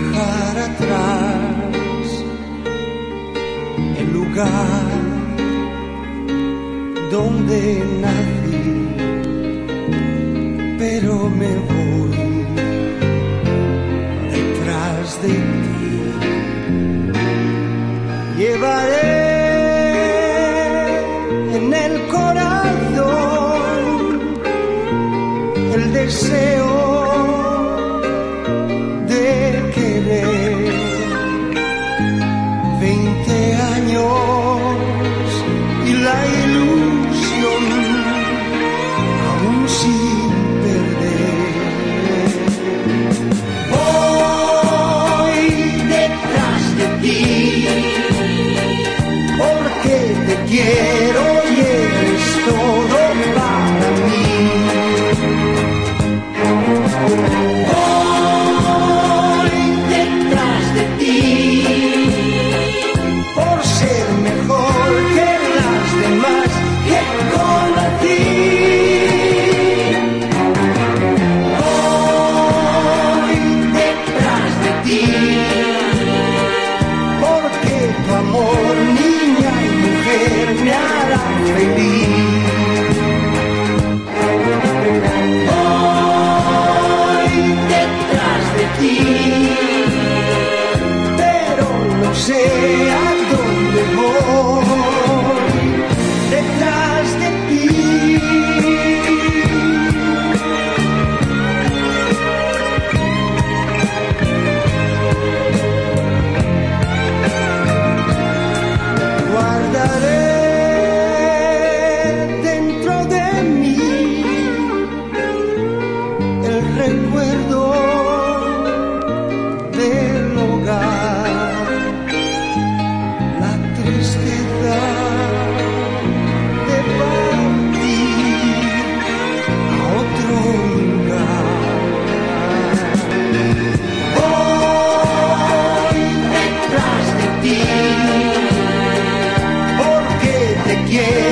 dejar atrás el lugar donde nací, pero me voy detrás de ti. quiero cheia. yeah.